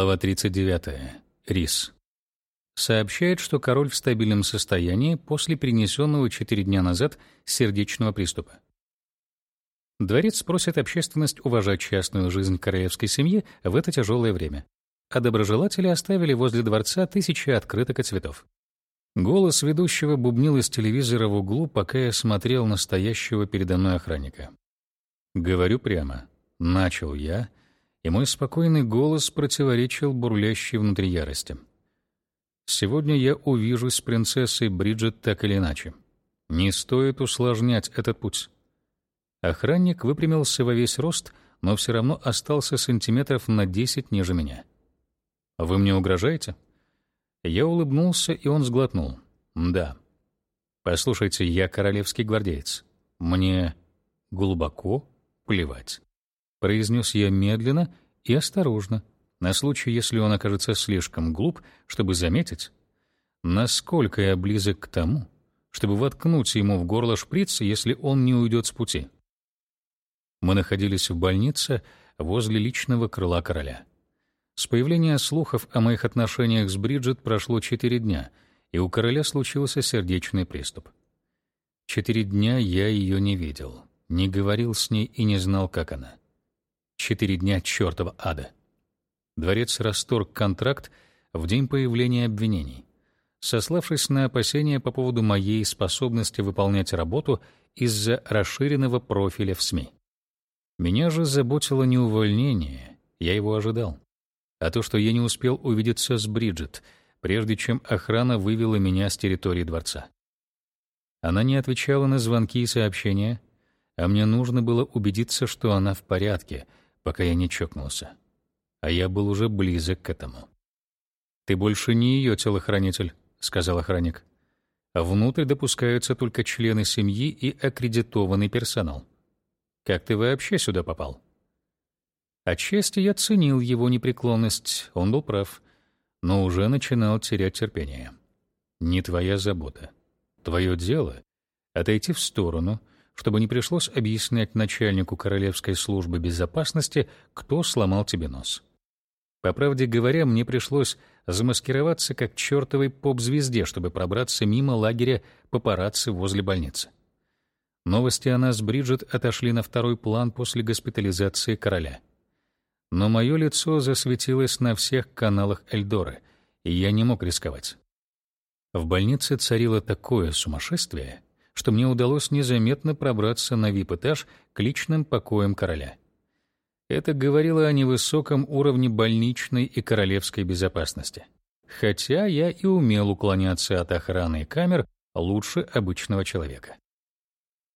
Глава 39. Рис. Сообщает, что король в стабильном состоянии после перенесенного 4 дня назад сердечного приступа. Дворец просит общественность уважать частную жизнь королевской семьи в это тяжелое время. А доброжелатели оставили возле дворца тысячи открыток и цветов. Голос ведущего бубнил из телевизора в углу, пока я смотрел настоящего передо мной охранника. Говорю прямо. Начал я — и мой спокойный голос противоречил бурлящей внутри ярости. Сегодня я увижусь с принцессой Бриджит так или иначе. Не стоит усложнять этот путь. Охранник выпрямился во весь рост, но все равно остался сантиметров на десять ниже меня. «Вы мне угрожаете?» Я улыбнулся, и он сглотнул. «Да». «Послушайте, я королевский гвардеец. Мне глубоко плевать» произнес я медленно и осторожно, на случай, если он окажется слишком глуп, чтобы заметить, насколько я близок к тому, чтобы воткнуть ему в горло шприц, если он не уйдет с пути. Мы находились в больнице возле личного крыла короля. С появления слухов о моих отношениях с Бриджит прошло четыре дня, и у короля случился сердечный приступ. Четыре дня я ее не видел, не говорил с ней и не знал, как она. Четыре дня чертова ада. Дворец расторг контракт в день появления обвинений, сославшись на опасения по поводу моей способности выполнять работу из-за расширенного профиля в СМИ. Меня же заботило не увольнение, я его ожидал, а то, что я не успел увидеться с Бриджит, прежде чем охрана вывела меня с территории дворца. Она не отвечала на звонки и сообщения, а мне нужно было убедиться, что она в порядке — пока я не чокнулся. А я был уже близок к этому. «Ты больше не ее телохранитель», — сказал охранник. «Внутрь допускаются только члены семьи и аккредитованный персонал. Как ты вообще сюда попал?» Отчасти я ценил его непреклонность, он был прав, но уже начинал терять терпение. «Не твоя забота. Твое дело — отойти в сторону — чтобы не пришлось объяснять начальнику Королевской службы безопасности, кто сломал тебе нос. По правде говоря, мне пришлось замаскироваться как чертовой поп-звезде, чтобы пробраться мимо лагеря папарацци возле больницы. Новости о нас Бриджит отошли на второй план после госпитализации короля. Но мое лицо засветилось на всех каналах Эльдоры, и я не мог рисковать. В больнице царило такое сумасшествие — что мне удалось незаметно пробраться на вип-этаж к личным покоям короля. Это говорило о невысоком уровне больничной и королевской безопасности. Хотя я и умел уклоняться от охраны и камер лучше обычного человека.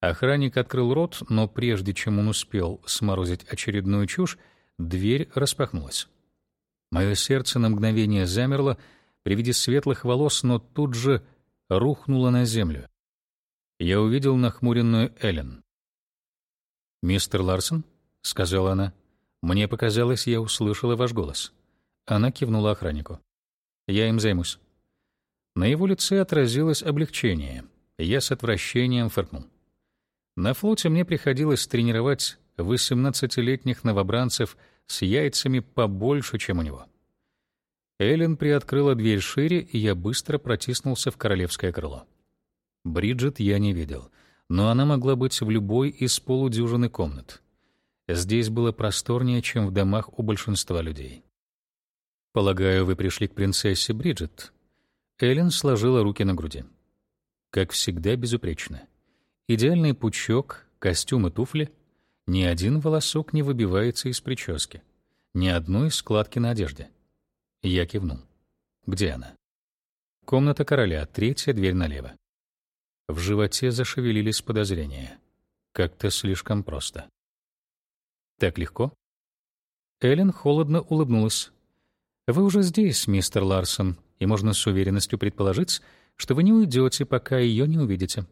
Охранник открыл рот, но прежде чем он успел сморозить очередную чушь, дверь распахнулась. Мое сердце на мгновение замерло при виде светлых волос, но тут же рухнуло на землю я увидел нахмуренную Эллен. «Мистер Ларсон?» — сказала она. «Мне показалось, я услышала ваш голос». Она кивнула охраннику. «Я им займусь». На его лице отразилось облегчение. Я с отвращением фыркнул. На флоте мне приходилось тренировать 18-летних новобранцев с яйцами побольше, чем у него. Эллен приоткрыла дверь шире, и я быстро протиснулся в королевское крыло. Бриджит я не видел, но она могла быть в любой из полудюжины комнат. Здесь было просторнее, чем в домах у большинства людей. «Полагаю, вы пришли к принцессе Бриджит?» Эллен сложила руки на груди. Как всегда, безупречно. Идеальный пучок, костюм и туфли. Ни один волосок не выбивается из прически. Ни одной складки на одежде. Я кивнул. «Где она?» «Комната короля, третья дверь налево». В животе зашевелились подозрения. Как-то слишком просто. Так легко? Эллен холодно улыбнулась. Вы уже здесь, мистер Ларсон, и можно с уверенностью предположить, что вы не уйдете, пока ее не увидите.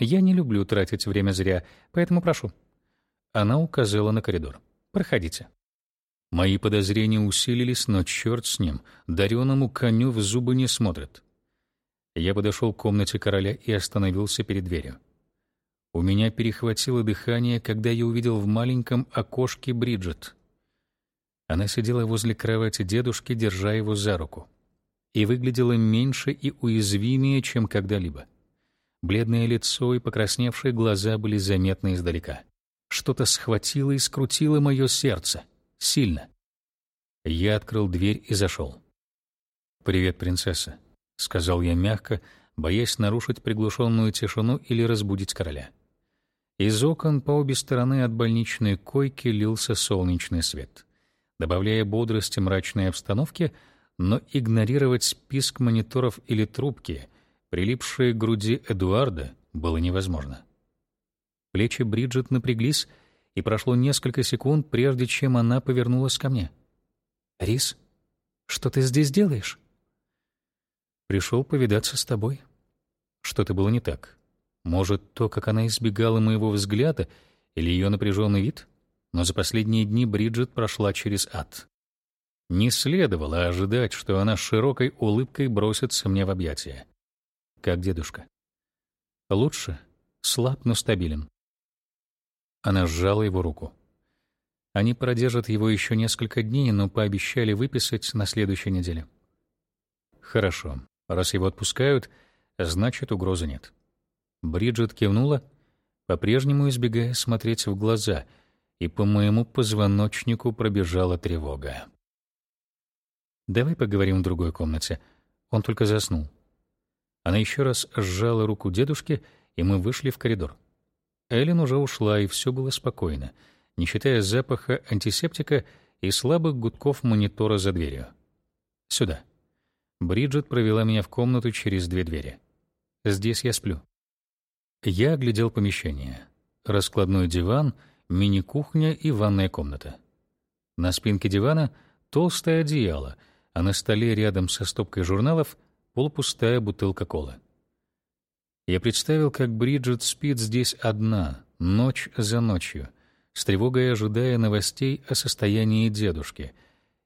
Я не люблю тратить время зря, поэтому прошу. Она указала на коридор. Проходите. Мои подозрения усилились, но черт с ним, дареному коню в зубы не смотрят. Я подошел к комнате короля и остановился перед дверью. У меня перехватило дыхание, когда я увидел в маленьком окошке Бриджит. Она сидела возле кровати дедушки, держа его за руку, и выглядела меньше и уязвимее, чем когда-либо. Бледное лицо и покрасневшие глаза были заметны издалека. Что-то схватило и скрутило мое сердце. Сильно. Я открыл дверь и зашел. «Привет, принцесса», — сказал я мягко, боясь нарушить приглушенную тишину или разбудить короля. Из окон по обе стороны от больничной койки лился солнечный свет, добавляя бодрости мрачной обстановке, но игнорировать писк мониторов или трубки, прилипшие к груди Эдуарда, было невозможно. Плечи Бриджит напряглись, и прошло несколько секунд, прежде чем она повернулась ко мне. «Рис, что ты здесь делаешь?» «Пришел повидаться с тобой». Что-то было не так. Может, то, как она избегала моего взгляда, или ее напряженный вид? Но за последние дни Бриджит прошла через ад. Не следовало ожидать, что она с широкой улыбкой бросится мне в объятия. Как дедушка. Лучше. Слаб, но стабилен. Она сжала его руку. Они продержат его еще несколько дней, но пообещали выписать на следующей неделе. Хорошо. Раз его отпускают, значит, угрозы нет. Бриджит кивнула, по-прежнему избегая смотреть в глаза, и по моему позвоночнику пробежала тревога. «Давай поговорим в другой комнате. Он только заснул». Она еще раз сжала руку дедушки, и мы вышли в коридор. Эллен уже ушла, и все было спокойно, не считая запаха антисептика и слабых гудков монитора за дверью. «Сюда». Бриджит провела меня в комнату через две двери. «Здесь я сплю». Я оглядел помещение. Раскладной диван, мини-кухня и ванная комната. На спинке дивана толстое одеяло, а на столе рядом со стопкой журналов полупустая бутылка колы. Я представил, как Бриджит спит здесь одна, ночь за ночью, с тревогой ожидая новостей о состоянии дедушки,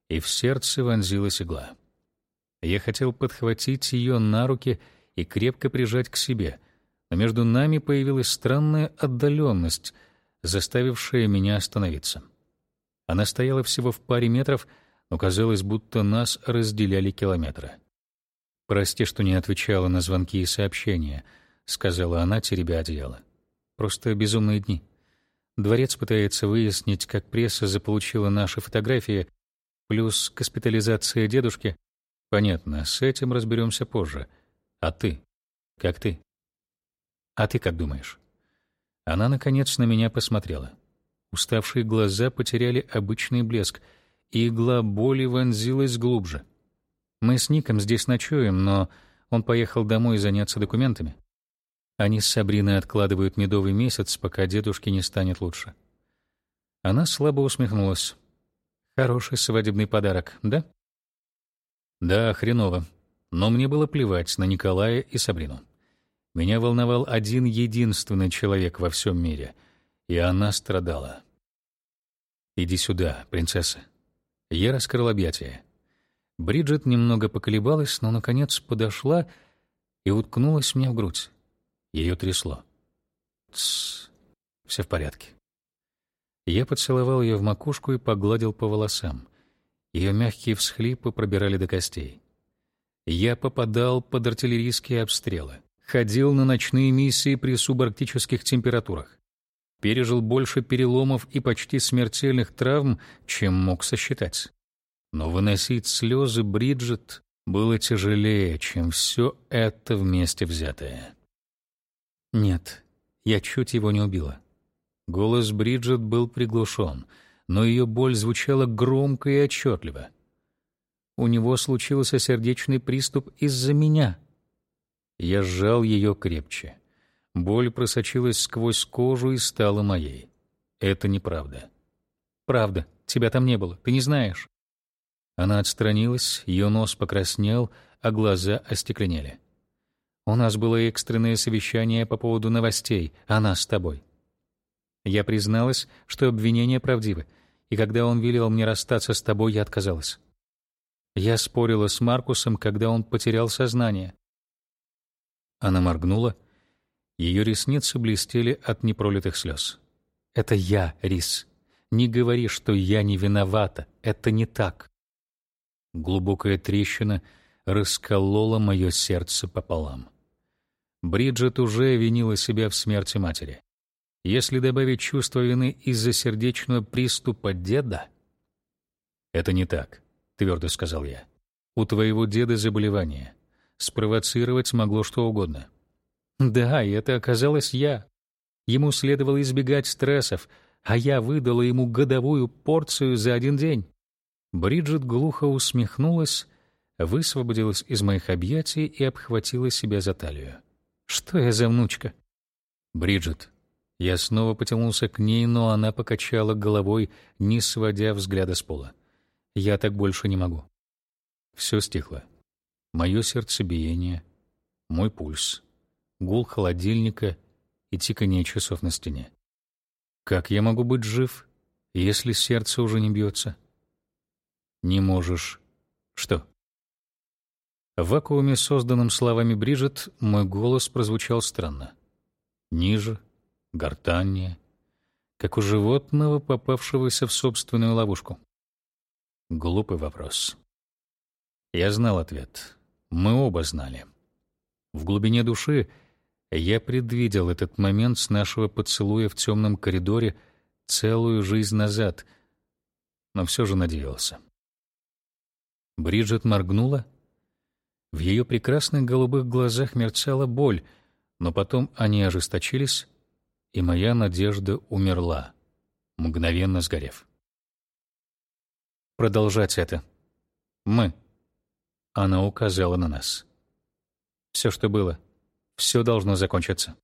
и в сердце вонзилась игла. Я хотел подхватить ее на руки и крепко прижать к себе — но между нами появилась странная отдаленность, заставившая меня остановиться. Она стояла всего в паре метров, но казалось, будто нас разделяли километры. «Прости, что не отвечала на звонки и сообщения», — сказала она, теребя одеяло. «Просто безумные дни. Дворец пытается выяснить, как пресса заполучила наши фотографии, плюс госпитализация дедушки. Понятно, с этим разберемся позже. А ты? Как ты?» А ты как думаешь? Она наконец на меня посмотрела. Уставшие глаза потеряли обычный блеск, и игла боли вонзилась глубже. Мы с Ником здесь ночуем, но он поехал домой заняться документами. Они с Сабриной откладывают медовый месяц, пока дедушке не станет лучше. Она слабо усмехнулась. Хороший свадебный подарок, да? Да, хреново. Но мне было плевать на Николая и Сабрину. Меня волновал один единственный человек во всем мире, и она страдала. «Иди сюда, принцесса». Я раскрыл объятия. Бриджит немного поколебалась, но, наконец, подошла и уткнулась мне в грудь. Ее трясло. «Тссс, все в порядке». Я поцеловал ее в макушку и погладил по волосам. Ее мягкие всхлипы пробирали до костей. Я попадал под артиллерийские обстрелы ходил на ночные миссии при субарктических температурах, пережил больше переломов и почти смертельных травм, чем мог сосчитать. Но выносить слезы Бриджит было тяжелее, чем все это вместе взятое. Нет, я чуть его не убила. Голос Бриджит был приглушен, но ее боль звучала громко и отчетливо. У него случился сердечный приступ из-за меня — я сжал ее крепче. Боль просочилась сквозь кожу и стала моей. Это неправда. Правда, тебя там не было, ты не знаешь. Она отстранилась, ее нос покраснел, а глаза остекленели. У нас было экстренное совещание по поводу новостей, она с тобой. Я призналась, что обвинения правдивы, и когда он велел мне расстаться с тобой, я отказалась. Я спорила с Маркусом, когда он потерял сознание. Она моргнула. Ее ресницы блестели от непролитых слез. «Это я, Рис. Не говори, что я не виновата. Это не так. Глубокая трещина расколола мое сердце пополам. Бриджит уже винила себя в смерти матери. Если добавить чувство вины из-за сердечного приступа деда... «Это не так», — твердо сказал я. «У твоего деда заболевание. Спровоцировать могло что угодно». «Да, и это оказалось я. Ему следовало избегать стрессов, а я выдала ему годовую порцию за один день». Бриджит глухо усмехнулась, высвободилась из моих объятий и обхватила себя за талию. «Что я за внучка?» «Бриджит». Я снова потянулся к ней, но она покачала головой, не сводя взгляда с пола. «Я так больше не могу». Все стихло. Мое сердцебиение, мой пульс, гул холодильника и тиканье часов на стене. Как я могу быть жив, если сердце уже не бьется? Не можешь. Что? В вакууме, созданном словами Бриджит, мой голос прозвучал странно. Ниже, гортаннее, как у животного, попавшегося в собственную ловушку. Глупый вопрос. Я знал ответ. Мы оба знали. В глубине души я предвидел этот момент с нашего поцелуя в темном коридоре целую жизнь назад, но все же надеялся. Бриджит моргнула — в ее прекрасных голубых глазах мерцала боль, но потом они ожесточились, и моя надежда умерла, мгновенно сгорев. Продолжать это. Мы. Она указала на нас. Все, что было, все должно закончиться.